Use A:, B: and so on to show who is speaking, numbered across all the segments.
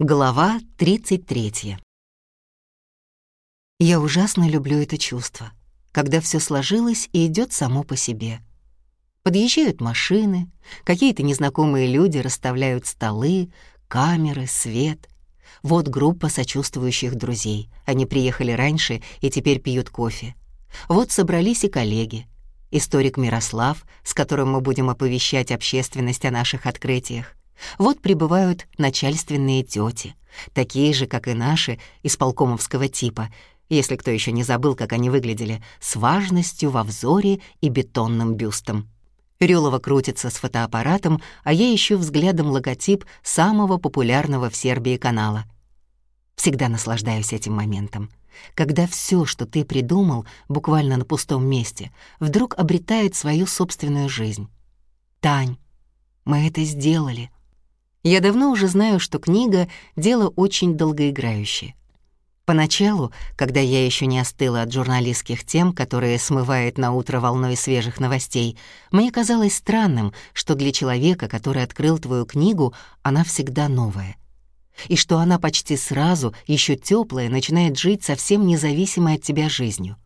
A: Глава 33. Я ужасно люблю это чувство, когда все сложилось и идет само по себе. Подъезжают машины, какие-то незнакомые люди расставляют столы, камеры, свет. Вот группа сочувствующих друзей. Они приехали раньше и теперь пьют кофе. Вот собрались и коллеги. Историк Мирослав, с которым мы будем оповещать общественность о наших открытиях. Вот прибывают начальственные тети, такие же, как и наши, исполкомовского типа, если кто еще не забыл, как они выглядели, с важностью во взоре и бетонным бюстом. Рюлова крутится с фотоаппаратом, а я ищу взглядом логотип самого популярного в Сербии канала. Всегда наслаждаюсь этим моментом, когда все, что ты придумал, буквально на пустом месте, вдруг обретает свою собственную жизнь. Тань, мы это сделали. Я давно уже знаю, что книга — дело очень долгоиграющее. Поначалу, когда я еще не остыла от журналистских тем, которые смывает на утро волной свежих новостей, мне казалось странным, что для человека, который открыл твою книгу, она всегда новая. И что она почти сразу, еще теплая, начинает жить совсем независимой от тебя жизнью.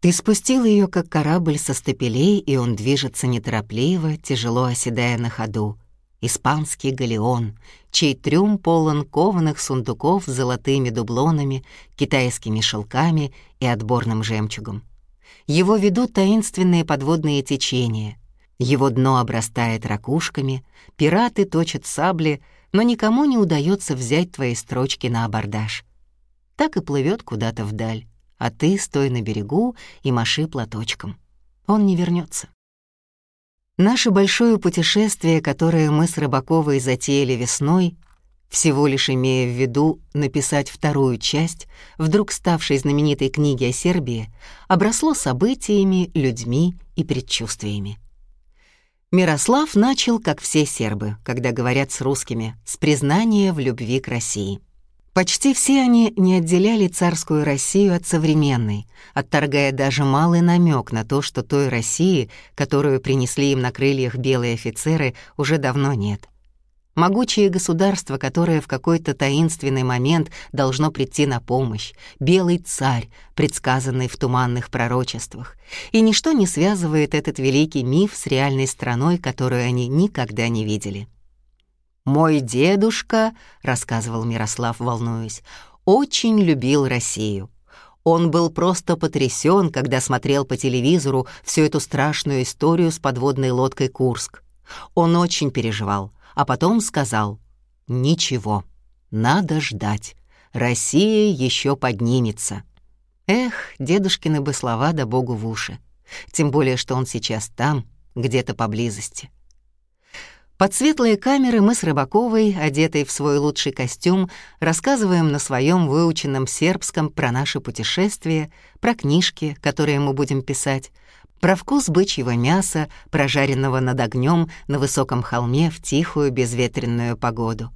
A: Ты спустил ее как корабль со стапелей, и он движется неторопливо, тяжело оседая на ходу испанский галеон, чей трюм полон кованых сундуков с золотыми дублонами, китайскими шелками и отборным жемчугом. Его ведут таинственные подводные течения. Его дно обрастает ракушками, пираты точат сабли, но никому не удается взять твои строчки на абордаж. Так и плывет куда-то вдаль, а ты стой на берегу и маши платочком. Он не вернется. Наше большое путешествие, которое мы с Рыбаковой затеяли весной, всего лишь имея в виду написать вторую часть, вдруг ставшей знаменитой книги о Сербии, обросло событиями, людьми и предчувствиями. Мирослав начал, как все сербы, когда говорят с русскими, с признания в любви к России — Почти все они не отделяли царскую Россию от современной, отторгая даже малый намек на то, что той России, которую принесли им на крыльях белые офицеры, уже давно нет. Могучее государство, которое в какой-то таинственный момент должно прийти на помощь, белый царь, предсказанный в туманных пророчествах, и ничто не связывает этот великий миф с реальной страной, которую они никогда не видели. «Мой дедушка», — рассказывал Мирослав, волнуясь, — «очень любил Россию. Он был просто потрясен, когда смотрел по телевизору всю эту страшную историю с подводной лодкой «Курск». Он очень переживал, а потом сказал «Ничего, надо ждать. Россия еще поднимется». Эх, дедушкины бы слова да богу в уши. Тем более, что он сейчас там, где-то поблизости. Под светлые камеры мы с Рыбаковой, одетой в свой лучший костюм, рассказываем на своем выученном сербском про наше путешествие, про книжки, которые мы будем писать, про вкус бычьего мяса, прожаренного над огнем на высоком холме в тихую безветренную погоду.